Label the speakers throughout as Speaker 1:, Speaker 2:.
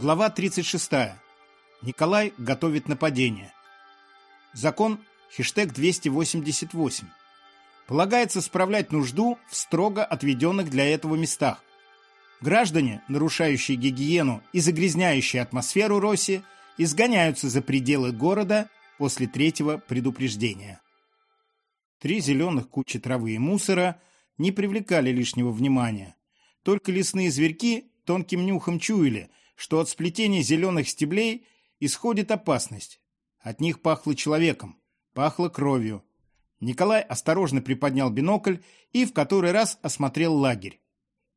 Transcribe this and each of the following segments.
Speaker 1: Глава 36. Николай готовит нападение. Закон хештег 288. Полагается справлять нужду в строго отведенных для этого местах. Граждане, нарушающие гигиену и загрязняющие атмосферу Роси, изгоняются за пределы города после третьего предупреждения. Три зеленых кучи травы и мусора не привлекали лишнего внимания. Только лесные зверьки тонким нюхом чуяли, что от сплетения зеленых стеблей исходит опасность. От них пахло человеком, пахло кровью. Николай осторожно приподнял бинокль и в который раз осмотрел лагерь.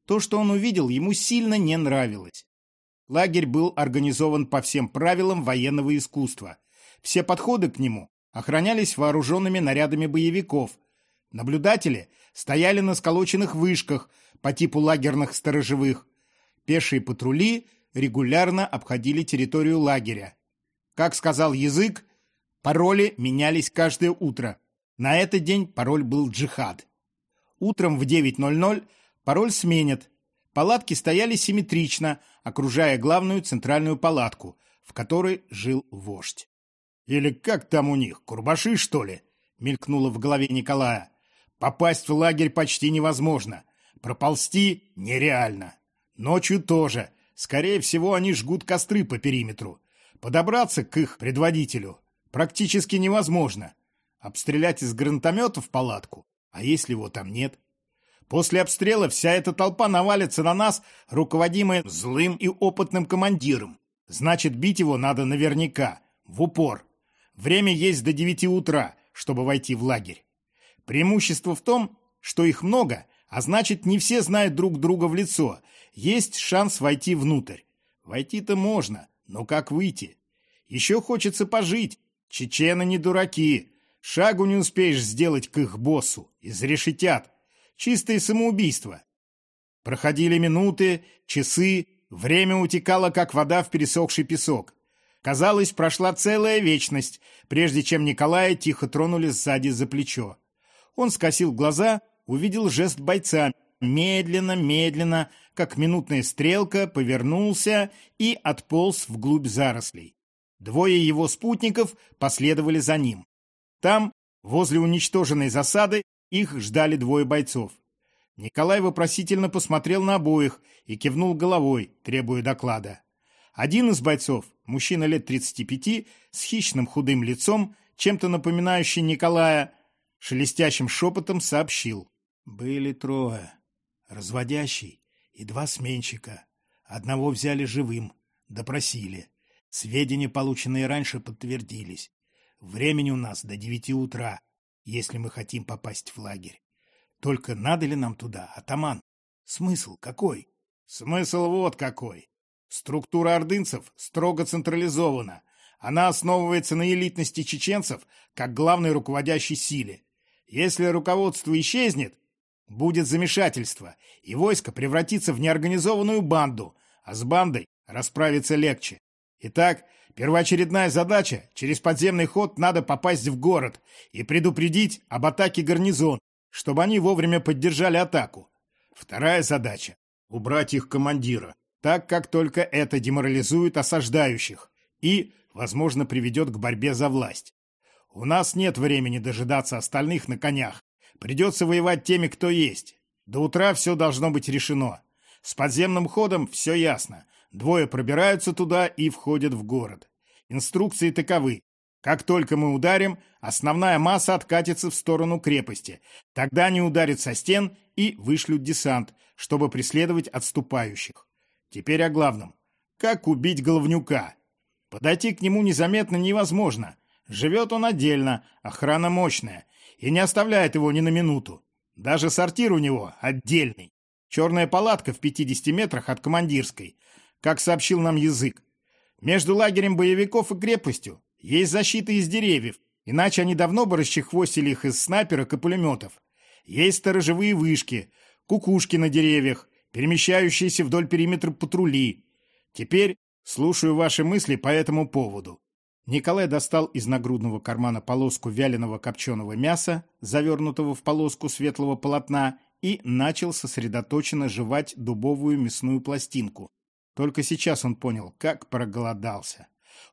Speaker 1: То, что он увидел, ему сильно не нравилось. Лагерь был организован по всем правилам военного искусства. Все подходы к нему охранялись вооруженными нарядами боевиков. Наблюдатели стояли на сколоченных вышках по типу лагерных сторожевых. Пешие патрули регулярно обходили территорию лагеря. Как сказал язык, пароли менялись каждое утро. На этот день пароль был «Джихад». Утром в 9.00 пароль сменят. Палатки стояли симметрично, окружая главную центральную палатку, в которой жил вождь. «Или как там у них, курбаши, что ли?» — мелькнуло в голове Николая. «Попасть в лагерь почти невозможно. Проползти нереально. Ночью тоже. Скорее всего, они жгут костры по периметру. Подобраться к их предводителю практически невозможно. Обстрелять из гранатомета в палатку, а если его там нет? После обстрела вся эта толпа навалится на нас, руководимая злым и опытным командиром. Значит, бить его надо наверняка, в упор. Время есть до девяти утра, чтобы войти в лагерь. Преимущество в том, что их много, а значит, не все знают друг друга в лицо. Есть шанс войти внутрь. Войти-то можно, но как выйти? Еще хочется пожить. Чечены не дураки. Шагу не успеешь сделать к их боссу. Изрешетят. Чистое самоубийство. Проходили минуты, часы, время утекало, как вода в пересохший песок. Казалось, прошла целая вечность, прежде чем Николая тихо тронули сзади за плечо. Он скосил глаза, увидел жест бойца, медленно, медленно, как минутная стрелка, повернулся и отполз вглубь зарослей. Двое его спутников последовали за ним. Там, возле уничтоженной засады, их ждали двое бойцов. Николай вопросительно посмотрел на обоих и кивнул головой, требуя доклада. Один из бойцов, мужчина лет 35, с хищным худым лицом, чем-то напоминающий Николая, шелестящим шепотом сообщил. Были трое. Разводящий и два сменщика. Одного взяли живым, допросили. Сведения, полученные раньше, подтвердились. Времени у нас до девяти утра, если мы хотим попасть в лагерь. Только надо ли нам туда, атаман? Смысл какой? Смысл вот какой. Структура ордынцев строго централизована. Она основывается на элитности чеченцев как главной руководящей силе. Если руководство исчезнет, будет замешательство, и войско превратится в неорганизованную банду, а с бандой расправиться легче. Итак, первоочередная задача – через подземный ход надо попасть в город и предупредить об атаке гарнизон, чтобы они вовремя поддержали атаку. Вторая задача – убрать их командира так как только это деморализует осаждающих и, возможно, приведет к борьбе за власть. У нас нет времени дожидаться остальных на конях. Придется воевать теми, кто есть. До утра все должно быть решено. С подземным ходом все ясно. Двое пробираются туда и входят в город. Инструкции таковы. Как только мы ударим, основная масса откатится в сторону крепости. Тогда они ударят со стен и вышлют десант, чтобы преследовать отступающих. Теперь о главном. Как убить головнюка? Подойти к нему незаметно невозможно. Живет он отдельно, охрана мощная, и не оставляет его ни на минуту. Даже сортир у него отдельный. Черная палатка в 50 метрах от командирской, как сообщил нам язык. Между лагерем боевиков и крепостью есть защита из деревьев, иначе они давно бы расчехвостили их из снайперок и пулеметов. Есть сторожевые вышки, кукушки на деревьях, перемещающиеся вдоль периметра патрули. Теперь слушаю ваши мысли по этому поводу». Николай достал из нагрудного кармана полоску вяленого копченого мяса, завернутого в полоску светлого полотна, и начал сосредоточенно жевать дубовую мясную пластинку. Только сейчас он понял, как проголодался.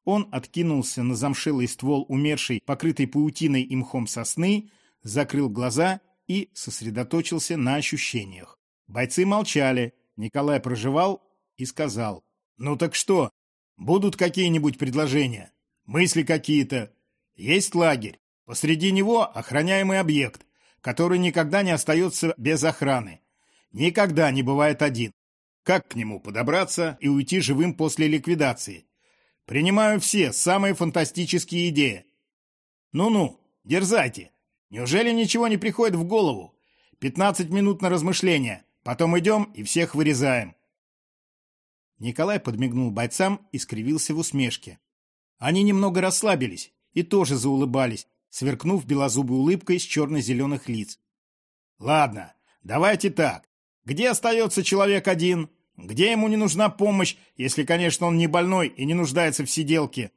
Speaker 1: Он откинулся на замшилый ствол умершей, покрытой паутиной и мхом сосны, закрыл глаза и сосредоточился на ощущениях. Бойцы молчали. Николай проживал и сказал. «Ну так что? Будут какие-нибудь предложения? Мысли какие-то? Есть лагерь. Посреди него охраняемый объект, который никогда не остается без охраны. Никогда не бывает один. Как к нему подобраться и уйти живым после ликвидации? Принимаю все самые фантастические идеи. Ну-ну, дерзайте. Неужели ничего не приходит в голову? Пятнадцать минут на размышления. Потом идем и всех вырезаем. Николай подмигнул бойцам и скривился в усмешке. Они немного расслабились и тоже заулыбались, сверкнув белозубой улыбкой с черно-зеленых лиц. «Ладно, давайте так. Где остается человек один? Где ему не нужна помощь, если, конечно, он не больной и не нуждается в сиделке?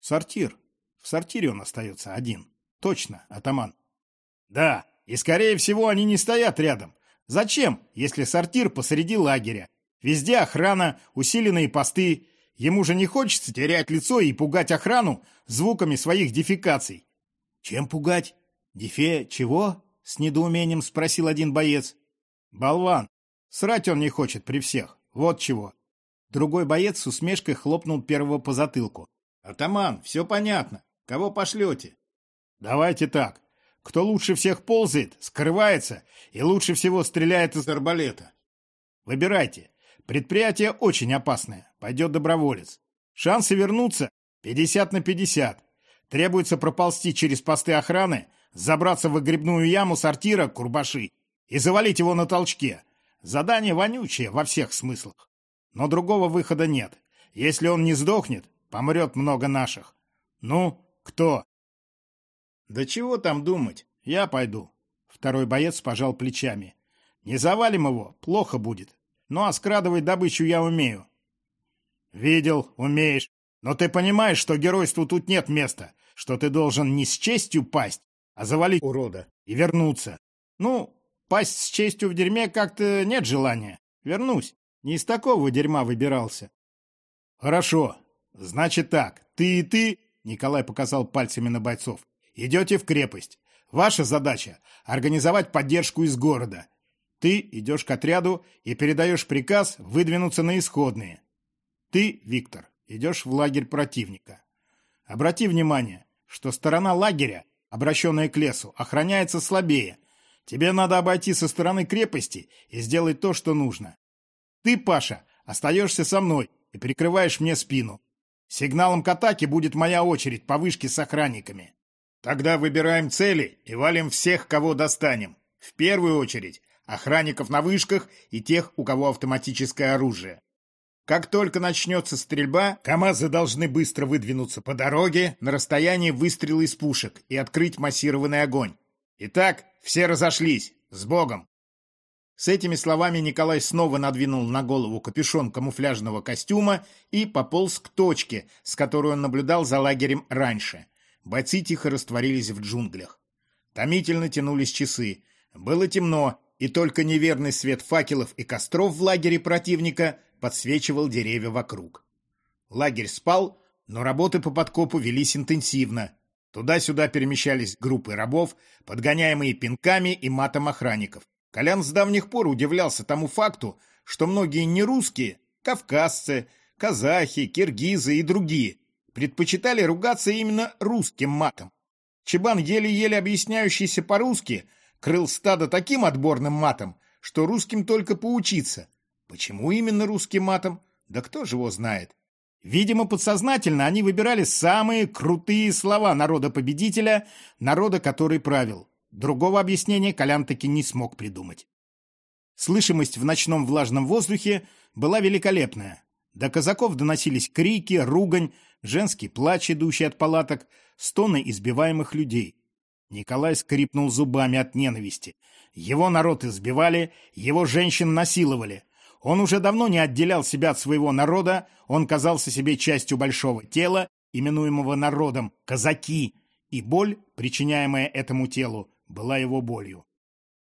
Speaker 1: Сортир. В сортире он остается один. Точно, атаман. Да, и скорее всего они не стоят рядом. Зачем, если сортир посреди лагеря? Везде охрана, усиленные посты. Ему же не хочется терять лицо и пугать охрану звуками своих дефекаций. Чем пугать? Дефе чего? С недоумением спросил один боец. Болван, Срать он не хочет при всех. Вот чего. Другой боец с усмешкой хлопнул первого по затылку. «Атаман, все понятно. Кого пошлете?» «Давайте так. Кто лучше всех ползает, скрывается и лучше всего стреляет из арбалета. Выбирайте. Предприятие очень опасное. Пойдет доброволец. Шансы вернуться 50 на 50. Требуется проползти через посты охраны, забраться в выгребную яму сортира Курбаши и завалить его на толчке. Задание вонючее во всех смыслах. Но другого выхода нет. Если он не сдохнет, помрет много наших. Ну, кто? Да чего там думать? Я пойду. Второй боец пожал плечами. Не завалим его, плохо будет. Ну а скрадывать добычу я умею. Видел, умеешь. Но ты понимаешь, что геройству тут нет места, что ты должен не с честью пасть, а завалить урода и вернуться. Ну, Пасть с честью в дерьме как-то нет желания. Вернусь. Не из такого дерьма выбирался. Хорошо. Значит так. Ты и ты, Николай показал пальцами на бойцов, идете в крепость. Ваша задача — организовать поддержку из города. Ты идешь к отряду и передаешь приказ выдвинуться на исходные. Ты, Виктор, идешь в лагерь противника. Обрати внимание, что сторона лагеря, обращенная к лесу, охраняется слабее, Тебе надо обойти со стороны крепости и сделать то, что нужно. Ты, Паша, остаешься со мной и прикрываешь мне спину. Сигналом к атаке будет моя очередь по вышке с охранниками. Тогда выбираем цели и валим всех, кого достанем. В первую очередь охранников на вышках и тех, у кого автоматическое оружие. Как только начнется стрельба, КАМАЗы должны быстро выдвинуться по дороге на расстоянии выстрела из пушек и открыть массированный огонь. Итак, все разошлись. С Богом!» С этими словами Николай снова надвинул на голову капюшон камуфляжного костюма и пополз к точке, с которой он наблюдал за лагерем раньше. Бойцы тихо растворились в джунглях. Томительно тянулись часы. Было темно, и только неверный свет факелов и костров в лагере противника подсвечивал деревья вокруг. Лагерь спал, но работы по подкопу велись интенсивно. Туда-сюда перемещались группы рабов, подгоняемые пинками и матом охранников. Колян с давних пор удивлялся тому факту, что многие нерусские, кавказцы, казахи, киргизы и другие, предпочитали ругаться именно русским матом. Чебан, еле-еле объясняющийся по-русски, крыл стадо таким отборным матом, что русским только поучиться. Почему именно русским матом? Да кто же его знает? Видимо, подсознательно они выбирали самые крутые слова народа-победителя, народа, который правил. Другого объяснения Колян таки не смог придумать. Слышимость в ночном влажном воздухе была великолепная. До казаков доносились крики, ругань, женский плач, идущий от палаток, стоны избиваемых людей. Николай скрипнул зубами от ненависти. Его народ избивали, его женщин насиловали. Он уже давно не отделял себя от своего народа, он казался себе частью большого тела, именуемого народом казаки, и боль, причиняемая этому телу, была его болью.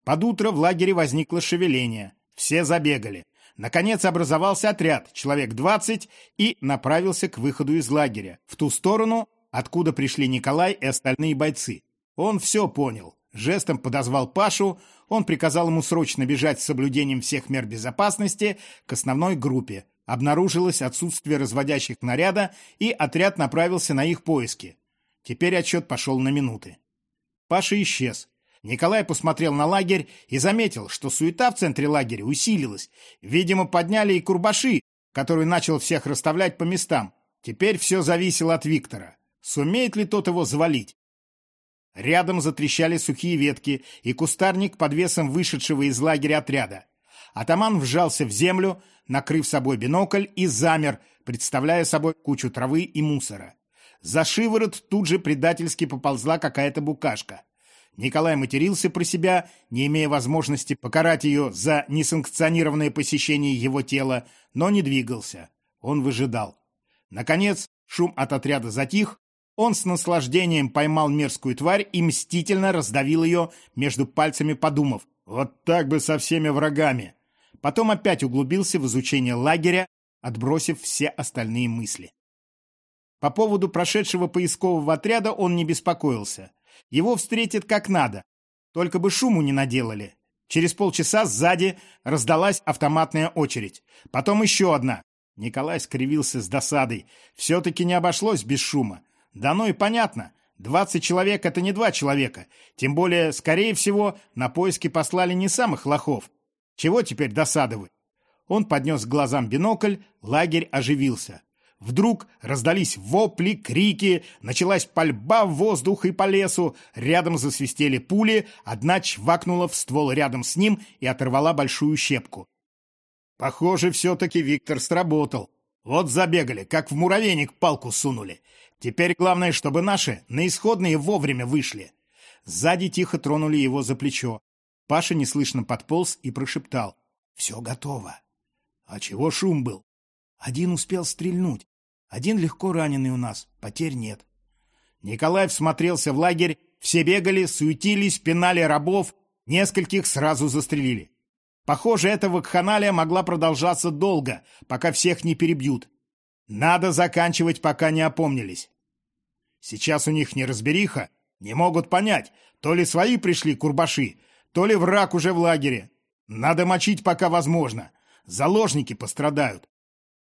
Speaker 1: Под утро в лагере возникло шевеление. Все забегали. Наконец образовался отряд, человек 20, и направился к выходу из лагеря, в ту сторону, откуда пришли Николай и остальные бойцы. Он все понял. Жестом подозвал Пашу, он приказал ему срочно бежать с соблюдением всех мер безопасности к основной группе. Обнаружилось отсутствие разводящих наряда, и отряд направился на их поиски. Теперь отчет пошел на минуты. Паша исчез. Николай посмотрел на лагерь и заметил, что суета в центре лагеря усилилась. Видимо, подняли и Курбаши, который начал всех расставлять по местам. Теперь все зависело от Виктора. Сумеет ли тот его завалить? Рядом затрещали сухие ветки и кустарник под весом вышедшего из лагеря отряда. Атаман вжался в землю, накрыв собой бинокль, и замер, представляя собой кучу травы и мусора. За шиворот тут же предательски поползла какая-то букашка. Николай матерился про себя, не имея возможности покарать ее за несанкционированное посещение его тела, но не двигался. Он выжидал. Наконец, шум от отряда затих, он с наслаждением поймал мерзкую тварь и мстительно раздавил ее между пальцами, подумав, вот так бы со всеми врагами. Потом опять углубился в изучение лагеря, отбросив все остальные мысли. По поводу прошедшего поискового отряда он не беспокоился. Его встретят как надо. Только бы шуму не наделали. Через полчаса сзади раздалась автоматная очередь. Потом еще одна. Николай скривился с досадой. Все-таки не обошлось без шума. Да ну и понятно. Двадцать человек — это не два человека. Тем более, скорее всего, на поиски послали не самых лохов. Чего теперь досадовать? Он поднес к глазам бинокль, лагерь оживился. Вдруг раздались вопли, крики, началась пальба в воздух и по лесу, рядом засвистели пули, одна чвакнула в ствол рядом с ним и оторвала большую щепку. Похоже, все-таки Виктор сработал. Вот забегали, как в муравейник палку сунули. Теперь главное, чтобы наши на исходные вовремя вышли. Сзади тихо тронули его за плечо. Паша неслышно подполз и прошептал. «Все готово». «А чего шум был?» Один успел стрельнуть. Один легко раненый у нас. Потерь нет. Николай всмотрелся в лагерь. Все бегали, суетились, пинали рабов. Нескольких сразу застрелили. Похоже, эта вакханалия могла продолжаться долго, пока всех не перебьют. Надо заканчивать, пока не опомнились. Сейчас у них неразбериха. Не могут понять, то ли свои пришли курбаши, то ли враг уже в лагере. Надо мочить, пока возможно. Заложники пострадают.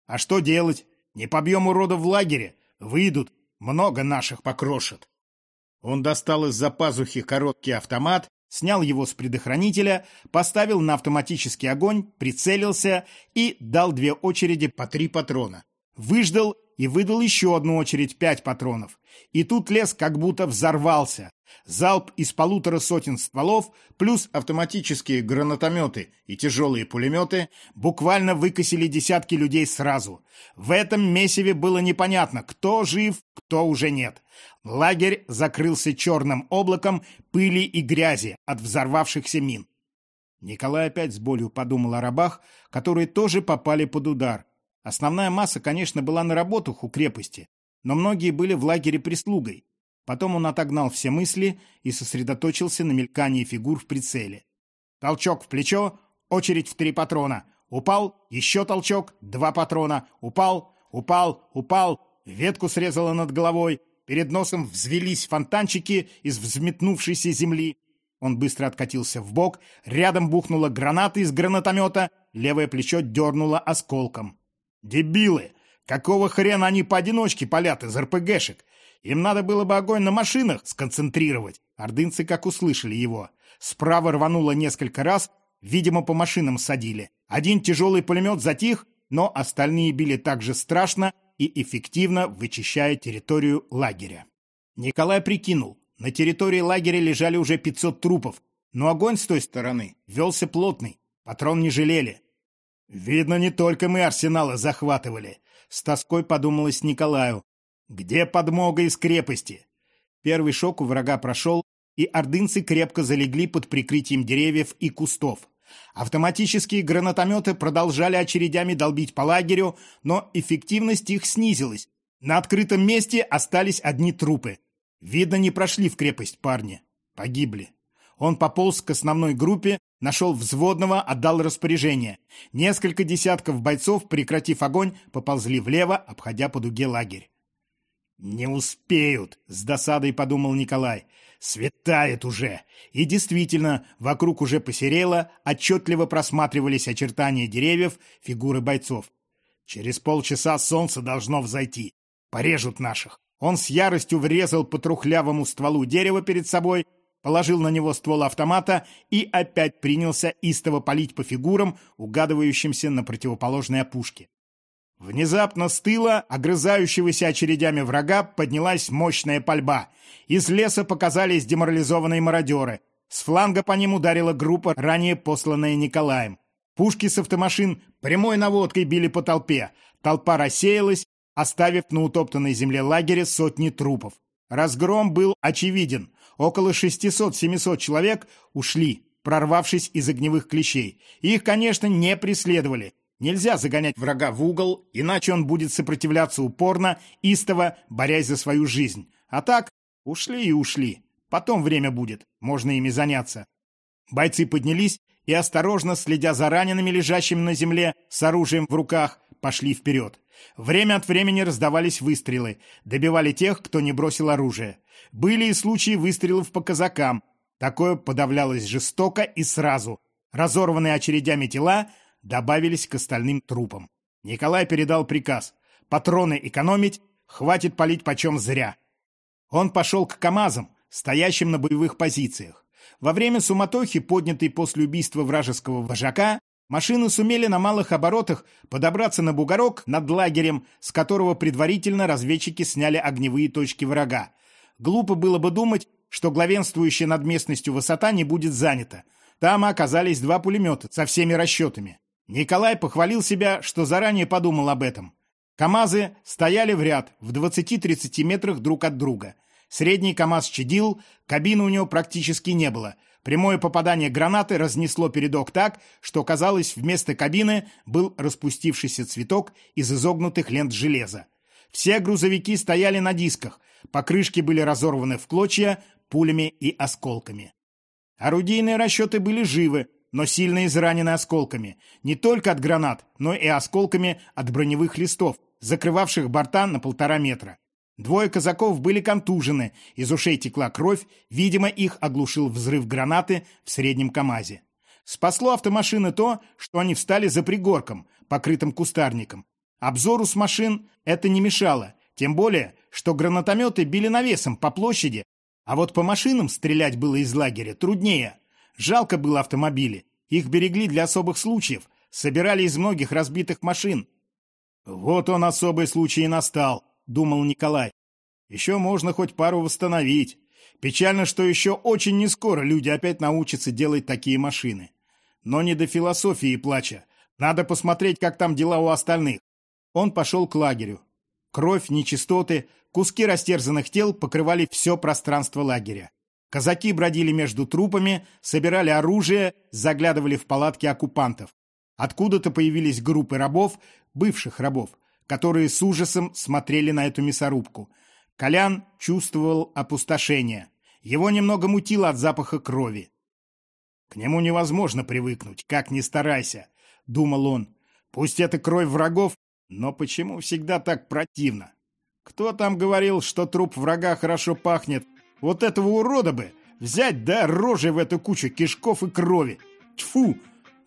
Speaker 1: А что делать? Не побьем уродов в лагере. Выйдут, много наших покрошат. Он достал из-за пазухи короткий автомат, снял его с предохранителя, поставил на автоматический огонь, прицелился и дал две очереди по три патрона. Выждал и выдал еще одну очередь пять патронов. И тут лес как будто взорвался. Залп из полутора сотен стволов, плюс автоматические гранатометы и тяжелые пулеметы буквально выкосили десятки людей сразу. В этом месиве было непонятно, кто жив, кто уже нет. Лагерь закрылся черным облаком пыли и грязи от взорвавшихся мин. Николай опять с болью подумал о рабах, которые тоже попали под удар. Основная масса, конечно, была на работах у крепости, но многие были в лагере прислугой. Потом он отогнал все мысли и сосредоточился на мелькании фигур в прицеле. Толчок в плечо, очередь в три патрона. Упал, еще толчок, два патрона. Упал, упал, упал. Ветку срезало над головой. Перед носом взвелись фонтанчики из взметнувшейся земли. Он быстро откатился в бок, рядом бухнула граната из гранатомета, левое плечо дернуло осколком. Дебилы! Какого хрена они поодиночке палят из РПГшек? Им надо было бы огонь на машинах сконцентрировать. Ордынцы как услышали его. Справа рвануло несколько раз, видимо, по машинам садили. Один тяжелый пулемет затих, но остальные били так же страшно и эффективно, вычищая территорию лагеря. Николай прикинул, на территории лагеря лежали уже 500 трупов, но огонь с той стороны велся плотный, патрон не жалели. Видно, не только мы арсеналы захватывали. С тоской подумалось Николаю. Где подмога из крепости? Первый шок у врага прошел, и ордынцы крепко залегли под прикрытием деревьев и кустов. Автоматические гранатометы продолжали очередями долбить по лагерю, но эффективность их снизилась. На открытом месте остались одни трупы. Видно, не прошли в крепость парни. Погибли. Он пополз к основной группе, Нашел взводного, отдал распоряжение. Несколько десятков бойцов, прекратив огонь, поползли влево, обходя по дуге лагерь. «Не успеют!» — с досадой подумал Николай. «Светает уже!» И действительно, вокруг уже посерело, отчетливо просматривались очертания деревьев, фигуры бойцов. «Через полчаса солнце должно взойти. Порежут наших!» Он с яростью врезал по трухлявому стволу дерева перед собой, положил на него ствол автомата и опять принялся истово палить по фигурам, угадывающимся на противоположной опушке. Внезапно с тыла, огрызающегося очередями врага, поднялась мощная пальба. Из леса показались деморализованные мародеры. С фланга по ним ударила группа, ранее посланная Николаем. Пушки с автомашин прямой наводкой били по толпе. Толпа рассеялась, оставив на утоптанной земле лагеря сотни трупов. Разгром был очевиден. Около 600-700 человек ушли, прорвавшись из огневых клещей. Их, конечно, не преследовали. Нельзя загонять врага в угол, иначе он будет сопротивляться упорно, истово, борясь за свою жизнь. А так, ушли и ушли. Потом время будет, можно ими заняться. Бойцы поднялись и, осторожно, следя за ранеными, лежащими на земле, с оружием в руках, пошли вперед. Время от времени раздавались выстрелы, добивали тех, кто не бросил оружие. Были и случаи выстрелов по казакам. Такое подавлялось жестоко и сразу. Разорванные очередями тела добавились к остальным трупам. Николай передал приказ патроны экономить, хватит палить почем зря. Он пошел к КАМАЗам, стоящим на боевых позициях. Во время суматохи, поднятой после убийства вражеского вожака, машины сумели на малых оборотах подобраться на бугорок над лагерем, с которого предварительно разведчики сняли огневые точки врага. Глупо было бы думать, что главенствующая над местностью высота не будет занята. Там оказались два пулемета со всеми расчетами. Николай похвалил себя, что заранее подумал об этом. КАМАЗы стояли в ряд в 20-30 метрах друг от друга. Средний КАМАЗ чадил, кабины у него практически не было. Прямое попадание гранаты разнесло передок так, что, казалось, вместо кабины был распустившийся цветок из изогнутых лент железа. Все грузовики стояли на дисках, покрышки были разорваны в клочья пулями и осколками. Орудийные расчеты были живы, но сильно изранены осколками. Не только от гранат, но и осколками от броневых листов, закрывавших борта на полтора метра. Двое казаков были контужены, из ушей текла кровь, видимо, их оглушил взрыв гранаты в среднем КамАЗе. Спасло автомашины то, что они встали за пригорком, покрытым кустарником. Обзору с машин это не мешало, тем более, что гранатометы били навесом по площади, а вот по машинам стрелять было из лагеря труднее. Жалко было автомобили. Их берегли для особых случаев. Собирали из многих разбитых машин. «Вот он особый случай и настал», — думал Николай. «Еще можно хоть пару восстановить. Печально, что еще очень нескоро люди опять научатся делать такие машины. Но не до философии плача. Надо посмотреть, как там дела у остальных». Он пошел к лагерю. Кровь, нечистоты, куски растерзанных тел покрывали все пространство лагеря. Казаки бродили между трупами, собирали оружие, заглядывали в палатки оккупантов. Откуда-то появились группы рабов, бывших рабов, которые с ужасом смотрели на эту мясорубку. Колян чувствовал опустошение. Его немного мутило от запаха крови. «К нему невозможно привыкнуть, как ни старайся», — думал он. «Пусть это кровь врагов, но почему всегда так противно? Кто там говорил, что труп врага хорошо пахнет, вот этого урода бы взять, да, рожей в эту кучу кишков и крови. Тьфу!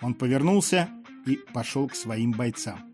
Speaker 1: Он повернулся и пошел к своим бойцам.